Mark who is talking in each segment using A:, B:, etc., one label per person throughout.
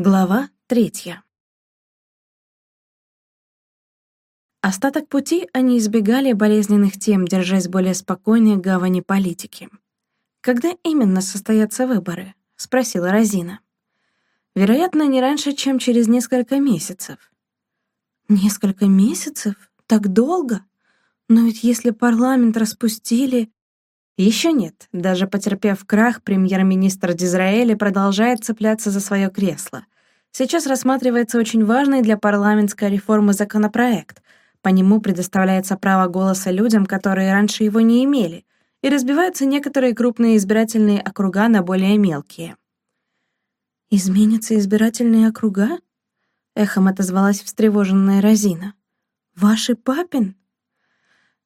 A: Глава третья. Остаток пути они избегали болезненных тем, держась более спокойной гавани политики. «Когда именно состоятся выборы?» — спросила Розина. «Вероятно, не раньше, чем через несколько месяцев». «Несколько месяцев? Так долго? Но ведь если парламент распустили...» Еще нет. Даже потерпев крах, премьер-министр Дизраэля продолжает цепляться за свое кресло. Сейчас рассматривается очень важный для парламентской реформы законопроект. По нему предоставляется право голоса людям, которые раньше его не имели, и разбиваются некоторые крупные избирательные округа на более мелкие. «Изменятся избирательные округа?» — эхом отозвалась встревоженная Розина. «Ваши папин?»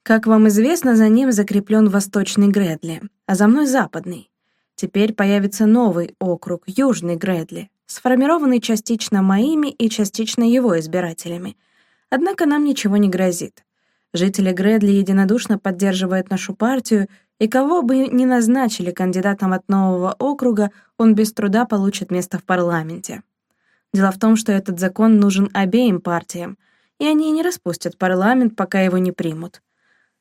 A: Как вам известно, за ним закреплен Восточный Гредли, а за мной Западный. Теперь появится новый округ, Южный Гредли, сформированный частично моими и частично его избирателями. Однако нам ничего не грозит. Жители Гредли единодушно поддерживают нашу партию, и кого бы ни назначили кандидатом от нового округа, он без труда получит место в парламенте. Дело в том, что этот закон нужен обеим партиям, и они не распустят парламент, пока его не примут.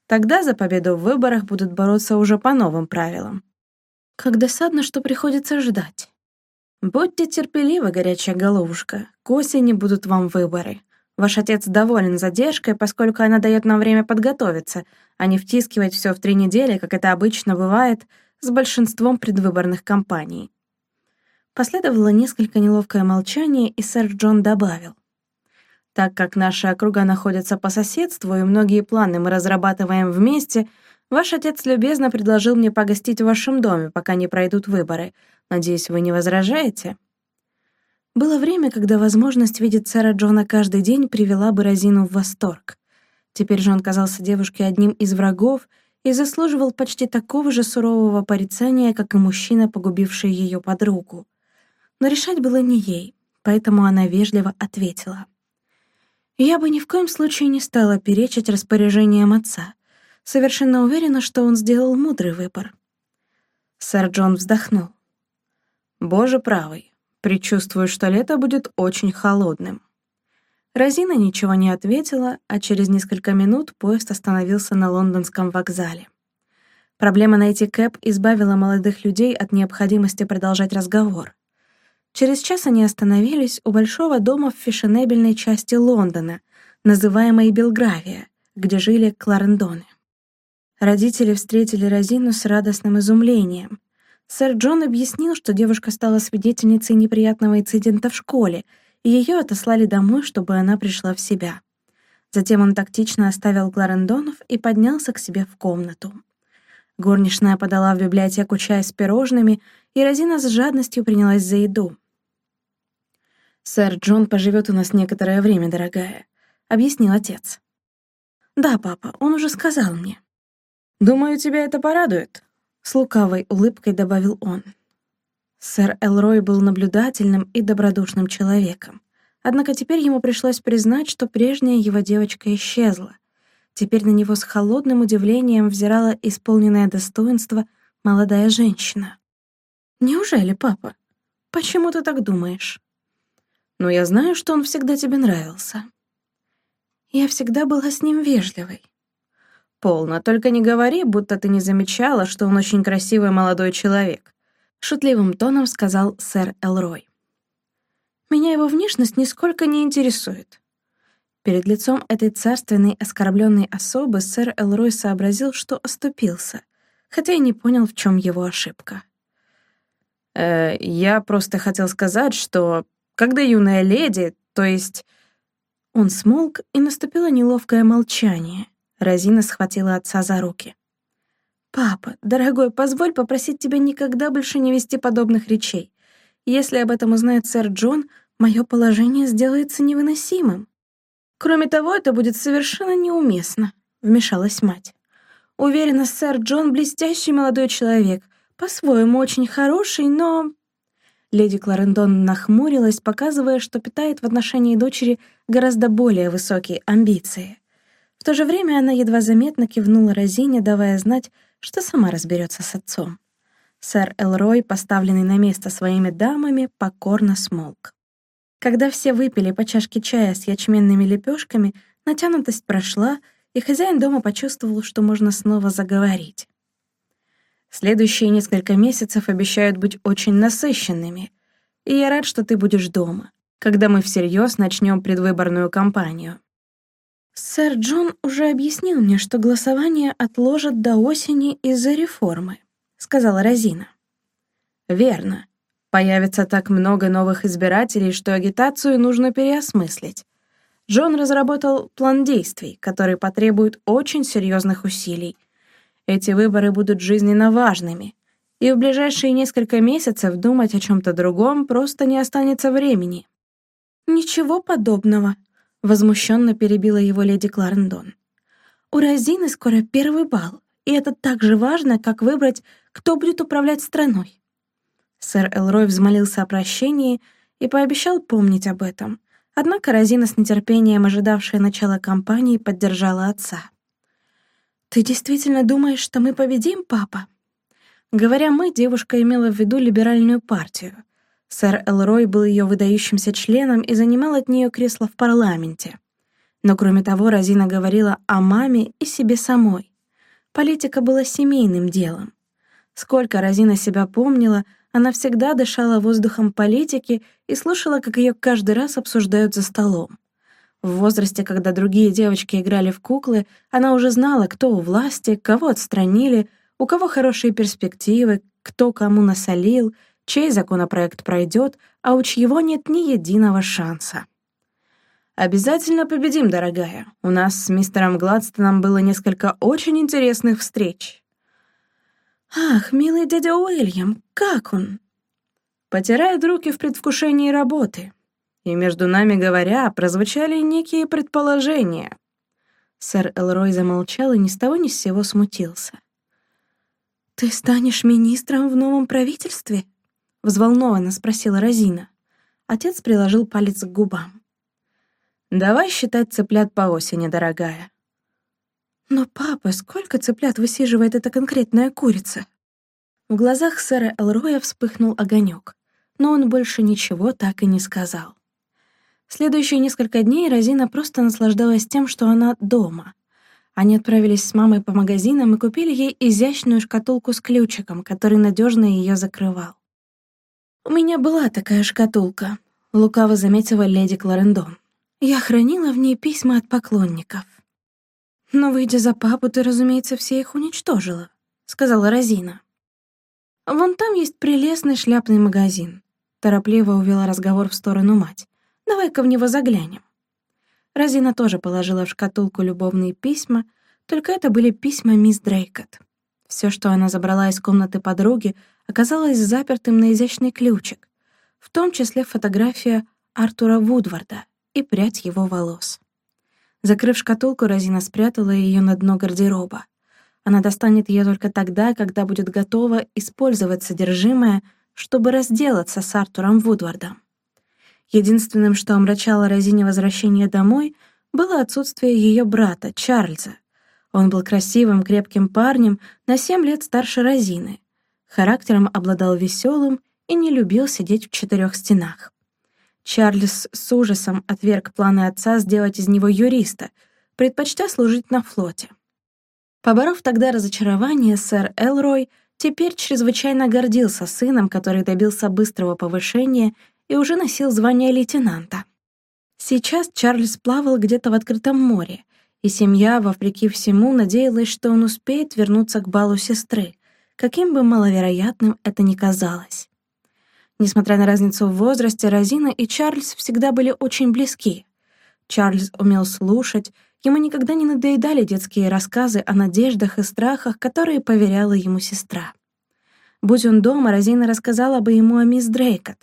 A: Тогда за победу в выборах будут бороться уже по новым правилам. Как досадно, что приходится ждать. Будьте терпеливы, горячая головушка. К осени будут вам выборы. Ваш отец доволен задержкой, поскольку она дает нам время подготовиться, а не втискивать все в три недели, как это обычно бывает с большинством предвыборных кампаний. Последовало несколько неловкое молчание, и сэр Джон добавил. Так как наши округа находятся по соседству, и многие планы мы разрабатываем вместе, ваш отец любезно предложил мне погостить в вашем доме, пока не пройдут выборы. Надеюсь, вы не возражаете?» Было время, когда возможность видеть сэра Джона каждый день привела бы Розину в восторг. Теперь же он казался девушке одним из врагов и заслуживал почти такого же сурового порицания, как и мужчина, погубивший ее подругу. Но решать было не ей, поэтому она вежливо ответила. Я бы ни в коем случае не стала перечить распоряжениям отца. Совершенно уверена, что он сделал мудрый выбор. Сэр Джон вздохнул. «Боже правый, предчувствую, что лето будет очень холодным». Розина ничего не ответила, а через несколько минут поезд остановился на лондонском вокзале. Проблема найти кэп избавила молодых людей от необходимости продолжать разговор. Через час они остановились у большого дома в фешенебельной части Лондона, называемой Белгравия, где жили Кларендоны. Родители встретили Розину с радостным изумлением. Сэр Джон объяснил, что девушка стала свидетельницей неприятного инцидента в школе, и ее отослали домой, чтобы она пришла в себя. Затем он тактично оставил Кларендонов и поднялся к себе в комнату. Горничная подала в библиотеку чай с пирожными, и Розина с жадностью принялась за еду. «Сэр Джон поживет у нас некоторое время, дорогая», — объяснил отец. «Да, папа, он уже сказал мне». «Думаю, тебя это порадует», — с лукавой улыбкой добавил он. Сэр Элрой был наблюдательным и добродушным человеком. Однако теперь ему пришлось признать, что прежняя его девочка исчезла. Теперь на него с холодным удивлением взирала исполненное достоинство молодая женщина. «Неужели, папа? Почему ты так думаешь?» Но я знаю, что он всегда тебе нравился. Я всегда была с ним вежливой. Полно, только не говори, будто ты не замечала, что он очень красивый молодой человек, шутливым тоном сказал сэр Элрой. Меня его внешность нисколько не интересует. Перед лицом этой царственной оскорбленной особы сэр Элрой сообразил, что оступился, хотя и не понял, в чем его ошибка. «Э, «Я просто хотел сказать, что когда юная леди, то есть...» Он смолк, и наступило неловкое молчание. Розина схватила отца за руки. «Папа, дорогой, позволь попросить тебя никогда больше не вести подобных речей. Если об этом узнает сэр Джон, мое положение сделается невыносимым. Кроме того, это будет совершенно неуместно», — вмешалась мать. «Уверена, сэр Джон — блестящий молодой человек, по-своему очень хороший, но...» Леди Кларендон нахмурилась, показывая, что питает в отношении дочери гораздо более высокие амбиции. В то же время она едва заметно кивнула Розине, давая знать, что сама разберется с отцом. Сэр Элрой, поставленный на место своими дамами, покорно смолк. Когда все выпили по чашке чая с ячменными лепешками, натянутость прошла, и хозяин дома почувствовал, что можно снова заговорить. Следующие несколько месяцев обещают быть очень насыщенными, и я рад, что ты будешь дома, когда мы всерьез начнем предвыборную кампанию. Сэр Джон уже объяснил мне, что голосование отложат до осени из-за реформы, сказала Розина. Верно. Появится так много новых избирателей, что агитацию нужно переосмыслить. Джон разработал план действий, который потребует очень серьезных усилий. Эти выборы будут жизненно важными, и в ближайшие несколько месяцев думать о чем-то другом просто не останется времени. Ничего подобного, возмущенно перебила его леди Кларендон. У Розины скоро первый бал, и это так же важно, как выбрать, кто будет управлять страной. Сэр Элрой взмолился о прощении и пообещал помнить об этом — Однако Розина с нетерпением, ожидавшая начала кампании, поддержала отца. «Ты действительно думаешь, что мы победим, папа?» Говоря «мы», девушка имела в виду либеральную партию. Сэр Элрой был ее выдающимся членом и занимал от нее кресло в парламенте. Но кроме того, Розина говорила о маме и себе самой. Политика была семейным делом. Сколько Розина себя помнила — она всегда дышала воздухом политики и слушала, как ее каждый раз обсуждают за столом. В возрасте, когда другие девочки играли в куклы, она уже знала, кто у власти, кого отстранили, у кого хорошие перспективы, кто кому насолил, чей законопроект пройдет, а у чьего нет ни единого шанса. «Обязательно победим, дорогая. У нас с мистером Гладстоном было несколько очень интересных встреч», «Ах, милый дядя Уильям, как он?» Потирает руки в предвкушении работы. И между нами говоря, прозвучали некие предположения. Сэр Элрой замолчал и ни с того ни с сего смутился. «Ты станешь министром в новом правительстве?» — взволнованно спросила Розина. Отец приложил палец к губам. «Давай считать цыплят по осени, дорогая. «Но, папа, сколько цыплят высиживает эта конкретная курица?» В глазах сэра Элроя вспыхнул огонек, но он больше ничего так и не сказал. Следующие несколько дней Розина просто наслаждалась тем, что она дома. Они отправились с мамой по магазинам и купили ей изящную шкатулку с ключиком, который надежно ее закрывал. «У меня была такая шкатулка», — лукаво заметила леди Кларендон. «Я хранила в ней письма от поклонников. «Но, выйдя за папу, ты, разумеется, все их уничтожила», — сказала Розина. «Вон там есть прелестный шляпный магазин», — торопливо увела разговор в сторону мать. «Давай-ка в него заглянем». Розина тоже положила в шкатулку любовные письма, только это были письма мисс Дрейкот. Все, что она забрала из комнаты подруги, оказалось запертым на изящный ключик, в том числе фотография Артура Вудварда и прядь его волос. Закрыв шкатулку, Розина спрятала ее на дно гардероба. Она достанет ее только тогда, когда будет готова использовать содержимое, чтобы разделаться с Артуром Вудвардом. Единственным, что омрачало Розине возвращение домой, было отсутствие ее брата, Чарльза. Он был красивым, крепким парнем, на семь лет старше Розины. Характером обладал веселым и не любил сидеть в четырех стенах. Чарльз с ужасом отверг планы отца сделать из него юриста, предпочтя служить на флоте. Поборов тогда разочарование, сэр Элрой теперь чрезвычайно гордился сыном, который добился быстрого повышения и уже носил звание лейтенанта. Сейчас Чарльз плавал где-то в открытом море, и семья, вопреки всему, надеялась, что он успеет вернуться к балу сестры, каким бы маловероятным это ни казалось. Несмотря на разницу в возрасте, Розина и Чарльз всегда были очень близки. Чарльз умел слушать, ему никогда не надоедали детские рассказы о надеждах и страхах, которые поверяла ему сестра. Будь он дома, Розина рассказала бы ему о мисс Дрейкот.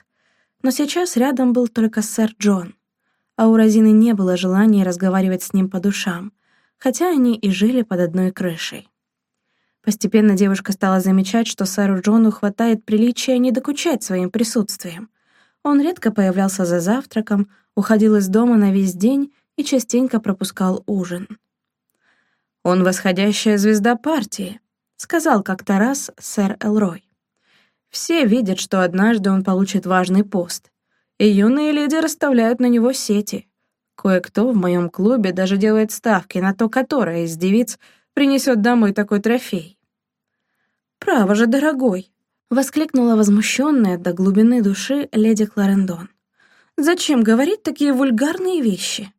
A: Но сейчас рядом был только сэр Джон. А у Розины не было желания разговаривать с ним по душам, хотя они и жили под одной крышей. Постепенно девушка стала замечать, что сэру Джону хватает приличия не докучать своим присутствием. Он редко появлялся за завтраком, уходил из дома на весь день и частенько пропускал ужин. «Он восходящая звезда партии», — сказал как-то раз сэр Элрой. «Все видят, что однажды он получит важный пост, и юные леди расставляют на него сети. Кое-кто в моем клубе даже делает ставки на то, которая из девиц принесет домой такой трофей. «Право же, дорогой!» — воскликнула возмущенная до глубины души леди Кларендон. «Зачем говорить такие вульгарные вещи?»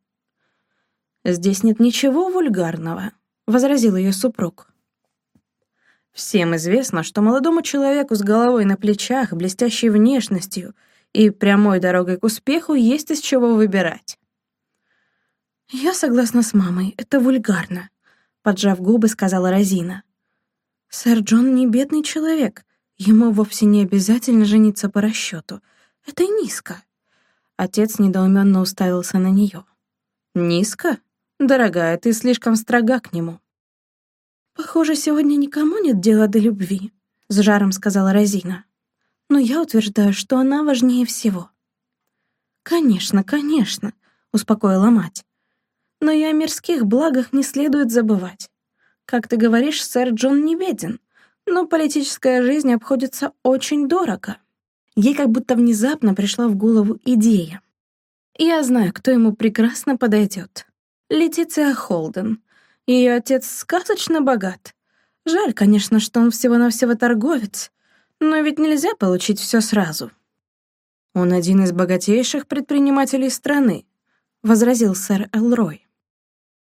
A: «Здесь нет ничего вульгарного», — возразил ее супруг. Всем известно, что молодому человеку с головой на плечах, блестящей внешностью и прямой дорогой к успеху есть из чего выбирать. «Я согласна с мамой, это вульгарно», — поджав губы, сказала Розина. «Сэр Джон не бедный человек, ему вовсе не обязательно жениться по расчету. Это низко». Отец недоуменно уставился на нее. «Низко? Дорогая, ты слишком строга к нему». «Похоже, сегодня никому нет дела до любви», — с жаром сказала Розина. «Но я утверждаю, что она важнее всего». «Конечно, конечно», — успокоила мать. «Но и о мирских благах не следует забывать. Как ты говоришь, сэр Джон не беден, но политическая жизнь обходится очень дорого». Ей как будто внезапно пришла в голову идея. «Я знаю, кто ему прекрасно подойдет. Летиция Холден, ее отец сказочно богат. Жаль, конечно, что он всего-навсего торговец, но ведь нельзя получить все сразу. Он один из богатейших предпринимателей страны, возразил сэр Элрой.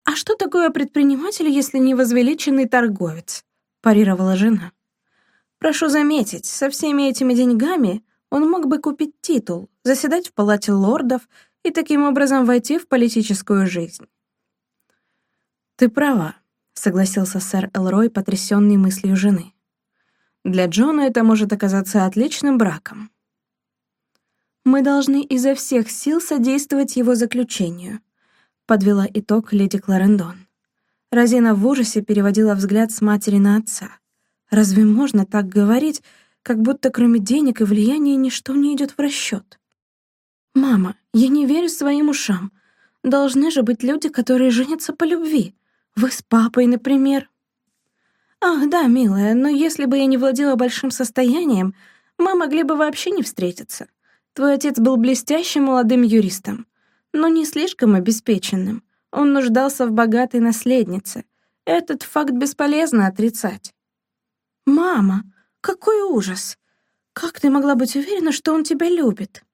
A: А что такое предприниматель, если не возвеличенный торговец? парировала жена. Прошу заметить, со всеми этими деньгами он мог бы купить титул, заседать в палате лордов и таким образом войти в политическую жизнь. «Ты права», — согласился сэр Элрой, потрясенный мыслью жены. «Для Джона это может оказаться отличным браком». «Мы должны изо всех сил содействовать его заключению», — подвела итог леди Кларендон. Розина в ужасе переводила взгляд с матери на отца. «Разве можно так говорить, как будто кроме денег и влияния ничто не идет в расчет?» «Мама, я не верю своим ушам. Должны же быть люди, которые женятся по любви. Вы с папой, например. Ах, да, милая, но если бы я не владела большим состоянием, мы могли бы вообще не встретиться. Твой отец был блестящим молодым юристом, но не слишком обеспеченным. Он нуждался в богатой наследнице. Этот факт бесполезно отрицать. «Мама, какой ужас! Как ты могла быть уверена, что он тебя любит?»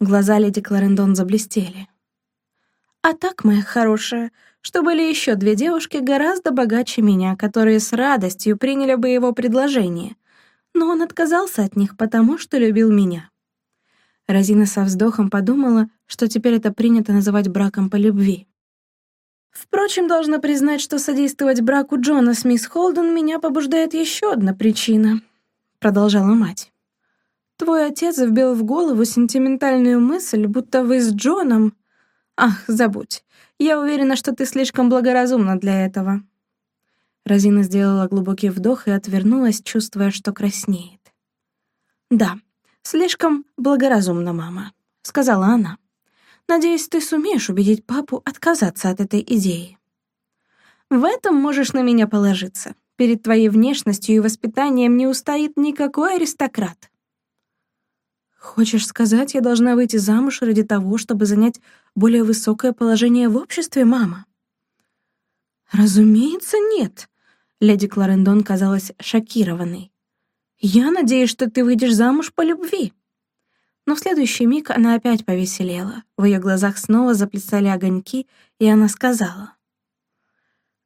A: Глаза леди Кларендон заблестели. «А так, моя хорошая, что были еще две девушки гораздо богаче меня, которые с радостью приняли бы его предложение, но он отказался от них, потому что любил меня. Розина со вздохом подумала, что теперь это принято называть браком по любви. Впрочем, должна признать, что содействовать браку Джона с мисс Холден меня побуждает еще одна причина, продолжала мать. Твой отец вбил в голову сентиментальную мысль, будто вы с Джоном... Ах, забудь. Я уверена, что ты слишком благоразумна для этого». Розина сделала глубокий вдох и отвернулась, чувствуя, что краснеет. «Да, слишком благоразумна, мама», — сказала она. «Надеюсь, ты сумеешь убедить папу отказаться от этой идеи». «В этом можешь на меня положиться. Перед твоей внешностью и воспитанием не устоит никакой аристократ». «Хочешь сказать, я должна выйти замуж ради того, чтобы занять более высокое положение в обществе, мама?» «Разумеется, нет», — леди Кларендон казалась шокированной. «Я надеюсь, что ты выйдешь замуж по любви». Но в следующий миг она опять повеселела. В ее глазах снова заплясали огоньки, и она сказала.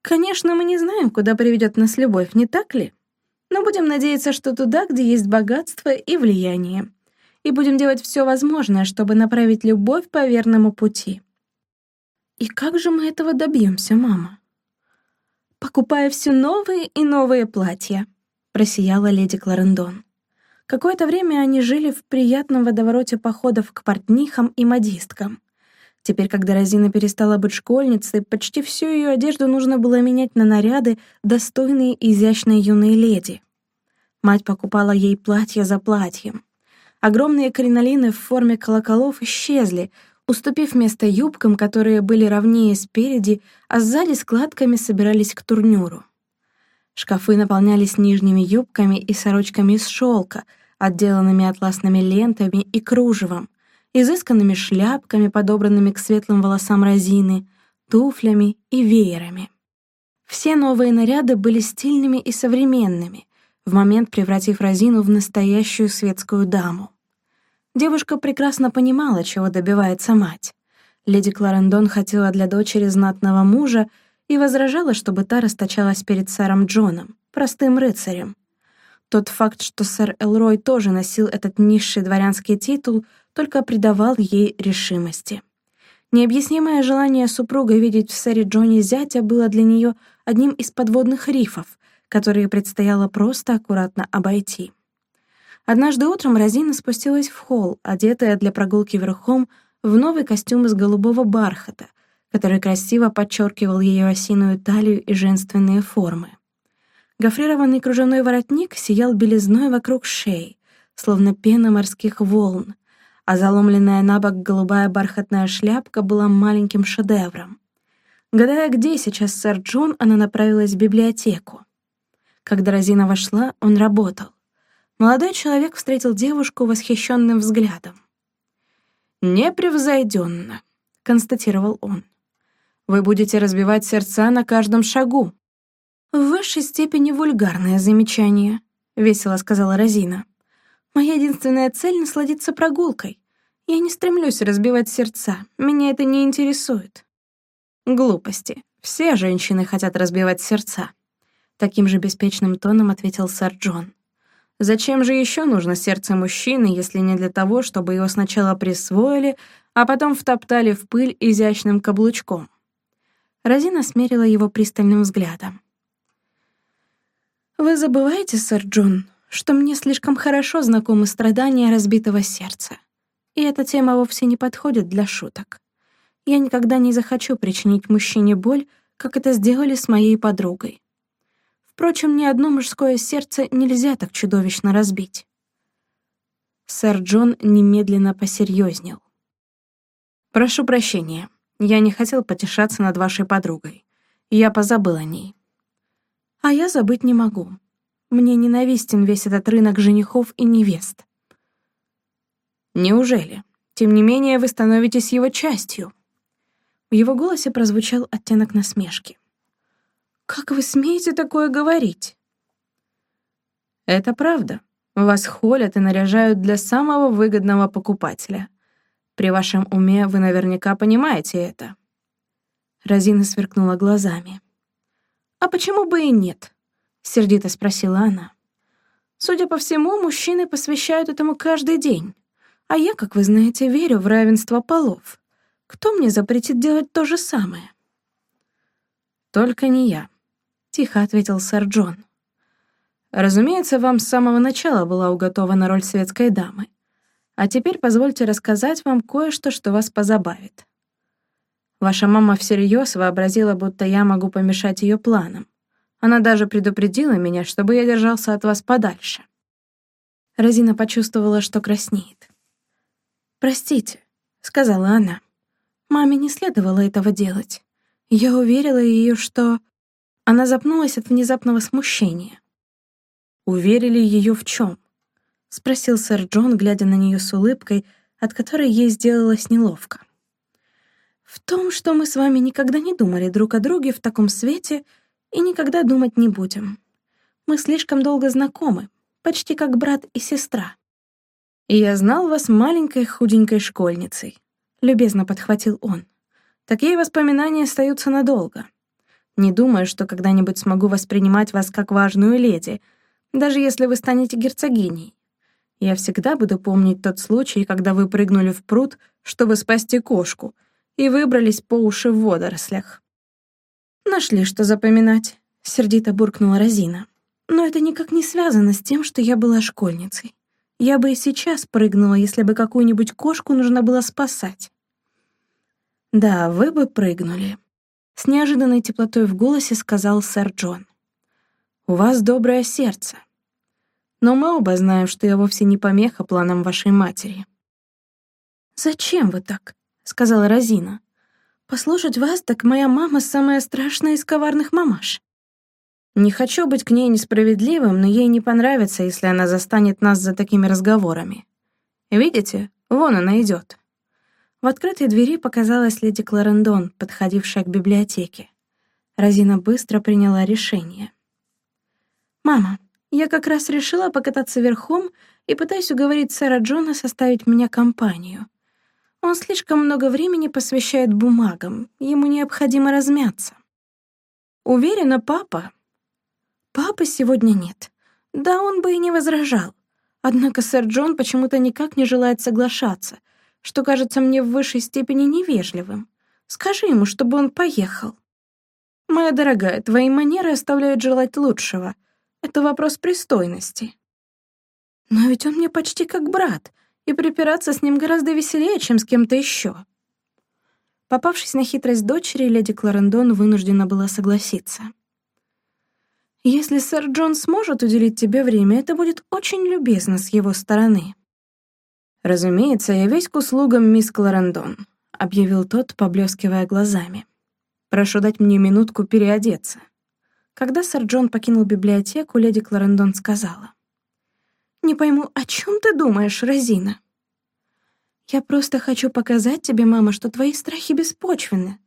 A: «Конечно, мы не знаем, куда приведет нас любовь, не так ли? Но будем надеяться, что туда, где есть богатство и влияние и будем делать все возможное, чтобы направить любовь по верному пути. И как же мы этого добьемся, мама? Покупая все новые и новые платья, просияла леди Кларендон. Какое-то время они жили в приятном водовороте походов к портнихам и модисткам. Теперь, когда Розина перестала быть школьницей, почти всю ее одежду нужно было менять на наряды, достойные изящной юной леди. Мать покупала ей платье за платьем. Огромные кринолины в форме колоколов исчезли, уступив место юбкам, которые были ровнее спереди, а сзади складками собирались к турнюру. Шкафы наполнялись нижними юбками и сорочками из шелка, отделанными атласными лентами и кружевом, изысканными шляпками, подобранными к светлым волосам Розины, туфлями и веерами. Все новые наряды были стильными и современными, в момент превратив Розину в настоящую светскую даму. Девушка прекрасно понимала, чего добивается мать. Леди Кларендон хотела для дочери знатного мужа и возражала, чтобы та расточалась перед сэром Джоном, простым рыцарем. Тот факт, что сэр Элрой тоже носил этот низший дворянский титул, только придавал ей решимости. Необъяснимое желание супруга видеть в сэре Джоне зятя было для нее одним из подводных рифов, которые предстояло просто аккуратно обойти. Однажды утром Розина спустилась в холл, одетая для прогулки верхом в новый костюм из голубого бархата, который красиво подчеркивал ее осиную талию и женственные формы. Гофрированный кружевной воротник сиял белизной вокруг шеи, словно пена морских волн, а заломленная на бок голубая бархатная шляпка была маленьким шедевром. Гадая, где сейчас сэр Джон, она направилась в библиотеку. Когда Розина вошла, он работал. Молодой человек встретил девушку восхищенным взглядом. «Непревзойденно», — констатировал он. «Вы будете разбивать сердца на каждом шагу». «В высшей степени вульгарное замечание», — весело сказала Розина. «Моя единственная цель — насладиться прогулкой. Я не стремлюсь разбивать сердца, меня это не интересует». «Глупости. Все женщины хотят разбивать сердца», — таким же беспечным тоном ответил сэр Джон. Зачем же еще нужно сердце мужчины, если не для того, чтобы его сначала присвоили, а потом втоптали в пыль изящным каблучком? Розина смерила его пристальным взглядом. «Вы забываете, сэр Джон, что мне слишком хорошо знакомы страдания разбитого сердца, и эта тема вовсе не подходит для шуток. Я никогда не захочу причинить мужчине боль, как это сделали с моей подругой. Впрочем, ни одно мужское сердце нельзя так чудовищно разбить. Сэр Джон немедленно посерьезнел. «Прошу прощения, я не хотел потешаться над вашей подругой. Я позабыл о ней». «А я забыть не могу. Мне ненавистен весь этот рынок женихов и невест». «Неужели? Тем не менее, вы становитесь его частью». В его голосе прозвучал оттенок насмешки. «Как вы смеете такое говорить?» «Это правда. Вас холят и наряжают для самого выгодного покупателя. При вашем уме вы наверняка понимаете это». Розина сверкнула глазами. «А почему бы и нет?» — сердито спросила она. «Судя по всему, мужчины посвящают этому каждый день. А я, как вы знаете, верю в равенство полов. Кто мне запретит делать то же самое?» «Только не я», тихо ответил сэр Джон. Разумеется, вам с самого начала была уготована роль светской дамы. А теперь позвольте рассказать вам кое-что, что вас позабавит. Ваша мама всерьез вообразила, будто я могу помешать ее планам. Она даже предупредила меня, чтобы я держался от вас подальше. Розина почувствовала, что краснеет. «Простите», — сказала она. «Маме не следовало этого делать. Я уверила ее, что...» Она запнулась от внезапного смущения. «Уверили ее в чем? спросил сэр Джон, глядя на нее с улыбкой, от которой ей сделалось неловко. «В том, что мы с вами никогда не думали друг о друге в таком свете и никогда думать не будем. Мы слишком долго знакомы, почти как брат и сестра. И я знал вас маленькой худенькой школьницей», — любезно подхватил он. «Такие воспоминания остаются надолго. Не думаю, что когда-нибудь смогу воспринимать вас как важную леди, даже если вы станете герцогиней. Я всегда буду помнить тот случай, когда вы прыгнули в пруд, чтобы спасти кошку, и выбрались по уши в водорослях. «Нашли, что запоминать», — сердито буркнула Розина. «Но это никак не связано с тем, что я была школьницей. Я бы и сейчас прыгнула, если бы какую-нибудь кошку нужно было спасать». «Да, вы бы прыгнули», с неожиданной теплотой в голосе сказал сэр Джон. «У вас доброе сердце. Но мы оба знаем, что я вовсе не помеха планам вашей матери». «Зачем вы так?» — сказала Розина. «Послушать вас, так моя мама самая страшная из коварных мамаш». «Не хочу быть к ней несправедливым, но ей не понравится, если она застанет нас за такими разговорами. Видите, вон она идет. В открытой двери показалась леди Кларендон, подходившая к библиотеке. Розина быстро приняла решение. «Мама, я как раз решила покататься верхом и пытаюсь уговорить сэра Джона составить меня компанию. Он слишком много времени посвящает бумагам, ему необходимо размяться. Уверена, папа. Папы сегодня нет. Да он бы и не возражал. Однако сэр Джон почему-то никак не желает соглашаться, что кажется мне в высшей степени невежливым. Скажи ему, чтобы он поехал. Моя дорогая, твои манеры оставляют желать лучшего. Это вопрос пристойности. Но ведь он мне почти как брат, и припираться с ним гораздо веселее, чем с кем-то еще. Попавшись на хитрость дочери, леди Кларендон вынуждена была согласиться. «Если сэр Джон сможет уделить тебе время, это будет очень любезно с его стороны». «Разумеется, я весь к услугам мисс Кларендон», — объявил тот, поблескивая глазами. «Прошу дать мне минутку переодеться». Когда сэр Джон покинул библиотеку, леди Кларендон сказала. «Не пойму, о чем ты думаешь, Розина?» «Я просто хочу показать тебе, мама, что твои страхи беспочвенны.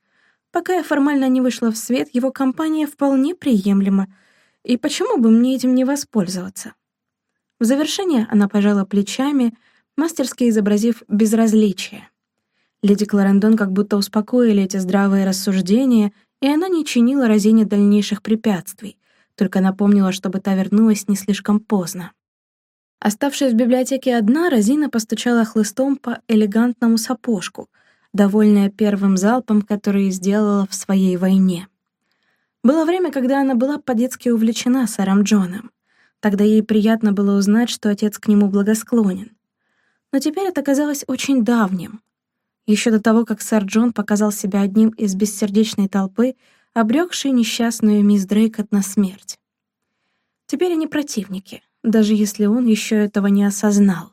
A: Пока я формально не вышла в свет, его компания вполне приемлема, и почему бы мне этим не воспользоваться? В завершение она пожала плечами, мастерски изобразив безразличие. Леди Кларендон как будто успокоили эти здравые рассуждения, и она не чинила Розине дальнейших препятствий, только напомнила, чтобы та вернулась не слишком поздно. Оставшись в библиотеке одна, Розина постучала хлыстом по элегантному сапожку, довольная первым залпом, который сделала в своей войне. Было время, когда она была по-детски увлечена сэром Джоном. Тогда ей приятно было узнать, что отец к нему благосклонен. Но теперь это казалось очень давним. Еще до того, как сэр Джон показал себя одним из бессердечной толпы, обрекшей несчастную мисс Дрейкот на смерть. Теперь они противники, даже если он еще этого не осознал.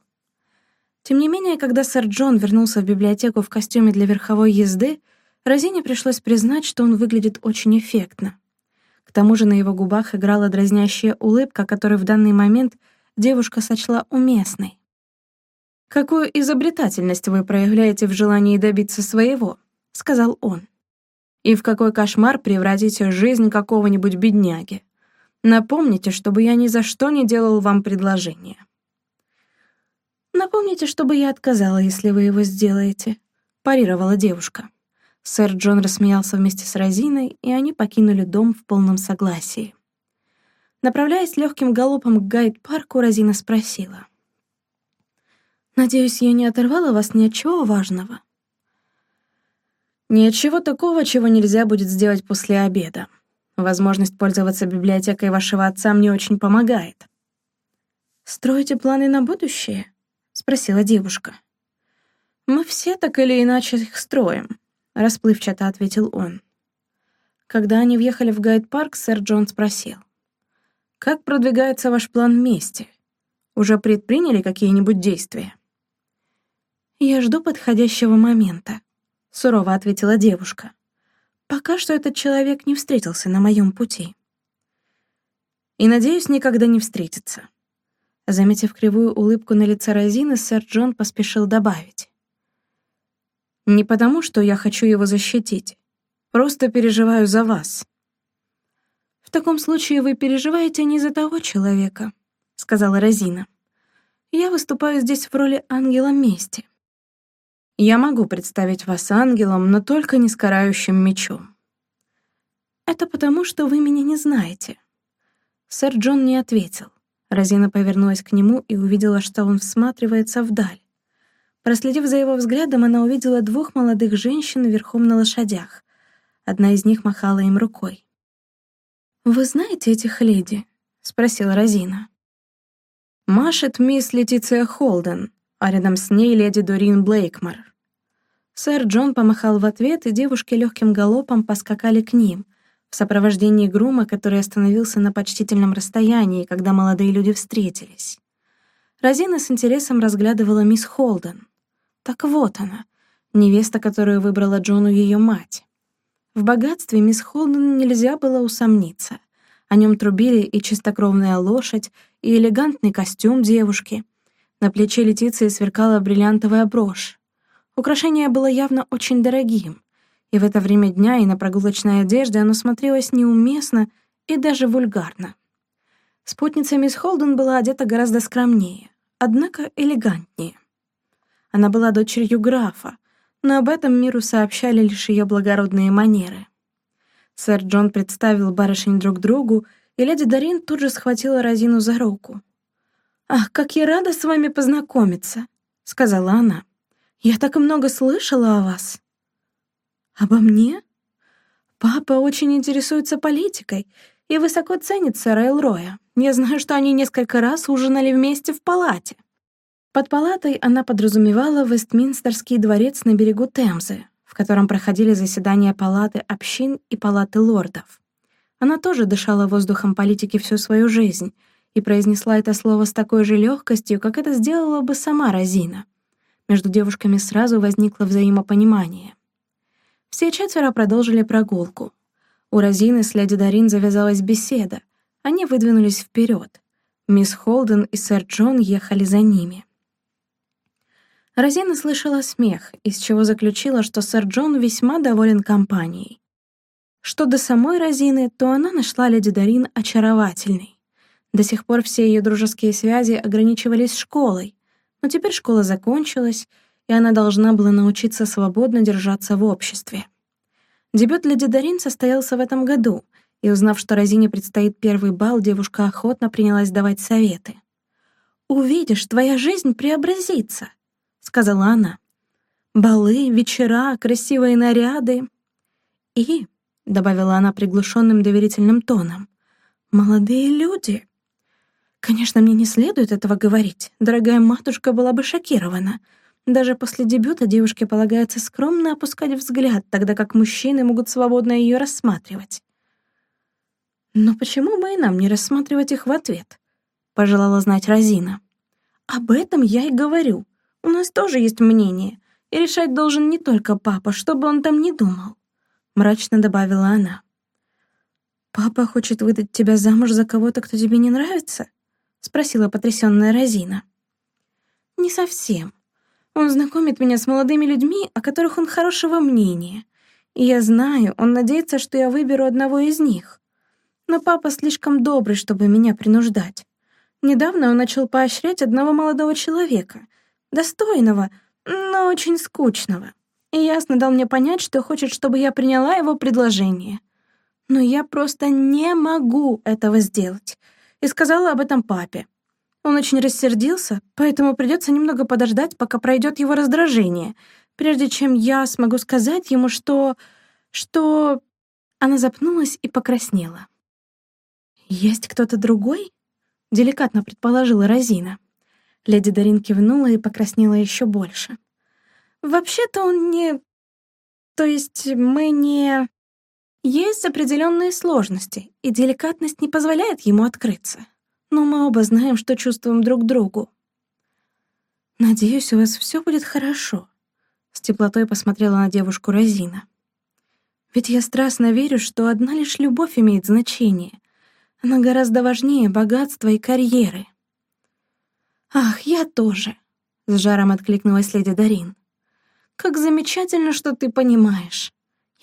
A: Тем не менее, когда сэр Джон вернулся в библиотеку в костюме для верховой езды, Розине пришлось признать, что он выглядит очень эффектно тому же на его губах играла дразнящая улыбка, которую в данный момент девушка сочла уместной. «Какую изобретательность вы проявляете в желании добиться своего?» — сказал он. «И в какой кошмар превратите жизнь какого-нибудь бедняги? Напомните, чтобы я ни за что не делал вам предложение». «Напомните, чтобы я отказала, если вы его сделаете», — парировала девушка. Сэр Джон рассмеялся вместе с Розиной, и они покинули дом в полном согласии. Направляясь легким галопом к гайд-парку, Розина спросила. «Надеюсь, я не оторвала вас ни от чего важного?» «Ни от чего такого, чего нельзя будет сделать после обеда. Возможность пользоваться библиотекой вашего отца мне очень помогает». «Строите планы на будущее?» — спросила девушка. «Мы все так или иначе их строим», — расплывчато ответил он. Когда они въехали в гайд-парк, сэр Джон спросил. «Как продвигается ваш план мести? Уже предприняли какие-нибудь действия?» «Я жду подходящего момента», — сурово ответила девушка. «Пока что этот человек не встретился на моем пути». «И, надеюсь, никогда не встретится». Заметив кривую улыбку на лице Розины, сэр Джон поспешил добавить. Не потому, что я хочу его защитить. Просто переживаю за вас». «В таком случае вы переживаете не за того человека», — сказала Розина. «Я выступаю здесь в роли ангела мести». «Я могу представить вас ангелом, но только не с карающим мечом». «Это потому, что вы меня не знаете». Сэр Джон не ответил. Розина повернулась к нему и увидела, что он всматривается вдаль. Проследив за его взглядом, она увидела двух молодых женщин верхом на лошадях. Одна из них махала им рукой. «Вы знаете этих леди?» — спросила Розина. «Машет мисс Летиция Холден, а рядом с ней леди Дорин Блейкмор». Сэр Джон помахал в ответ, и девушки легким галопом поскакали к ним, в сопровождении грума, который остановился на почтительном расстоянии, когда молодые люди встретились. Розина с интересом разглядывала мисс Холден. Так вот она, невеста, которую выбрала Джону ее мать. В богатстве мисс Холден нельзя было усомниться. О нем трубили и чистокровная лошадь, и элегантный костюм девушки. На плече Летиции сверкала бриллиантовая брошь. Украшение было явно очень дорогим, и в это время дня и на прогулочной одежде оно смотрелось неуместно и даже вульгарно. Спутница мисс Холден была одета гораздо скромнее, однако элегантнее. Она была дочерью графа, но об этом миру сообщали лишь ее благородные манеры. Сэр Джон представил барышень друг другу, и леди Дарин тут же схватила Розину за руку. «Ах, как я рада с вами познакомиться!» — сказала она. «Я так много слышала о вас». «Обо мне?» «Папа очень интересуется политикой и высоко ценит сэра Элроя. Я знаю, что они несколько раз ужинали вместе в палате». Под палатой она подразумевала Вестминстерский дворец на берегу Темзы, в котором проходили заседания палаты общин и палаты лордов. Она тоже дышала воздухом политики всю свою жизнь и произнесла это слово с такой же легкостью, как это сделала бы сама Розина. Между девушками сразу возникло взаимопонимание. Все четверо продолжили прогулку. У Розины с леди Дарин завязалась беседа. Они выдвинулись вперед. Мисс Холден и сэр Джон ехали за ними. Розина слышала смех, из чего заключила, что сэр Джон весьма доволен компанией. Что до самой Розины, то она нашла леди Дарин очаровательной. До сих пор все ее дружеские связи ограничивались школой, но теперь школа закончилась, и она должна была научиться свободно держаться в обществе. Дебют леди Дарин состоялся в этом году, и узнав, что Розине предстоит первый бал, девушка охотно принялась давать советы. «Увидишь, твоя жизнь преобразится», сказала она. «Балы, вечера, красивые наряды». «И», — добавила она приглушенным доверительным тоном, «молодые люди». Конечно, мне не следует этого говорить. Дорогая матушка была бы шокирована. Даже после дебюта девушке полагается скромно опускать взгляд, тогда как мужчины могут свободно ее рассматривать. «Но почему бы и нам не рассматривать их в ответ?» — пожелала знать Розина. «Об этом я и говорю. У нас тоже есть мнение, и решать должен не только папа, что бы он там ни думал», — мрачно добавила она. «Папа хочет выдать тебя замуж за кого-то, кто тебе не нравится?» — спросила потрясённая Розина. «Не совсем. Он знакомит меня с молодыми людьми, о которых он хорошего мнения. И я знаю, он надеется, что я выберу одного из них. Но папа слишком добрый, чтобы меня принуждать. Недавно он начал поощрять одного молодого человека, достойного, но очень скучного. И ясно дал мне понять, что хочет, чтобы я приняла его предложение. Но я просто не могу этого сделать. И сказала об этом папе. Он очень рассердился, поэтому придется немного подождать, пока пройдет его раздражение, прежде чем я смогу сказать ему, что... что... Она запнулась и покраснела. «Есть кто-то другой?» — деликатно предположила Розина. Леди Дарин кивнула и покраснела еще больше. «Вообще-то он не... То есть мы не... Есть определенные сложности, и деликатность не позволяет ему открыться. Но мы оба знаем, что чувствуем друг другу. Надеюсь, у вас все будет хорошо», — с теплотой посмотрела на девушку Розина. «Ведь я страстно верю, что одна лишь любовь имеет значение. Она гораздо важнее богатства и карьеры». «Ах, я тоже», — с жаром откликнулась леди Дарин. «Как замечательно, что ты понимаешь.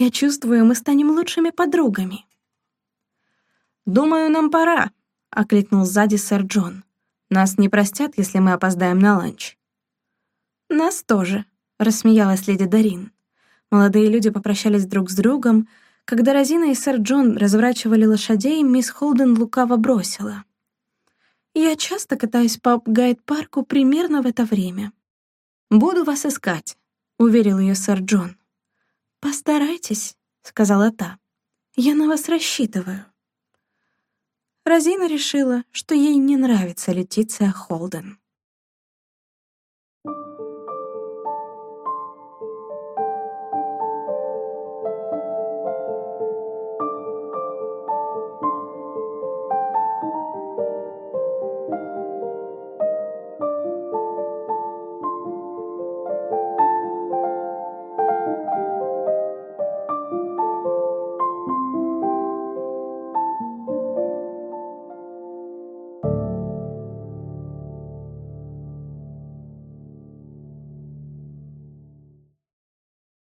A: Я чувствую, мы станем лучшими подругами».
B: «Думаю, нам пора», — окликнул сзади сэр Джон. «Нас не простят, если мы опоздаем на ланч».
A: «Нас тоже», — рассмеялась леди Дарин. Молодые люди попрощались друг с другом. Когда Розина и сэр Джон разворачивали лошадей, мисс Холден лукаво бросила. Я часто катаюсь по гайд-парку примерно в это время. «Буду вас искать», — уверил ее сэр Джон. «Постарайтесь», — сказала та. «Я на вас рассчитываю». Розина решила, что ей не нравится Летиция Холден.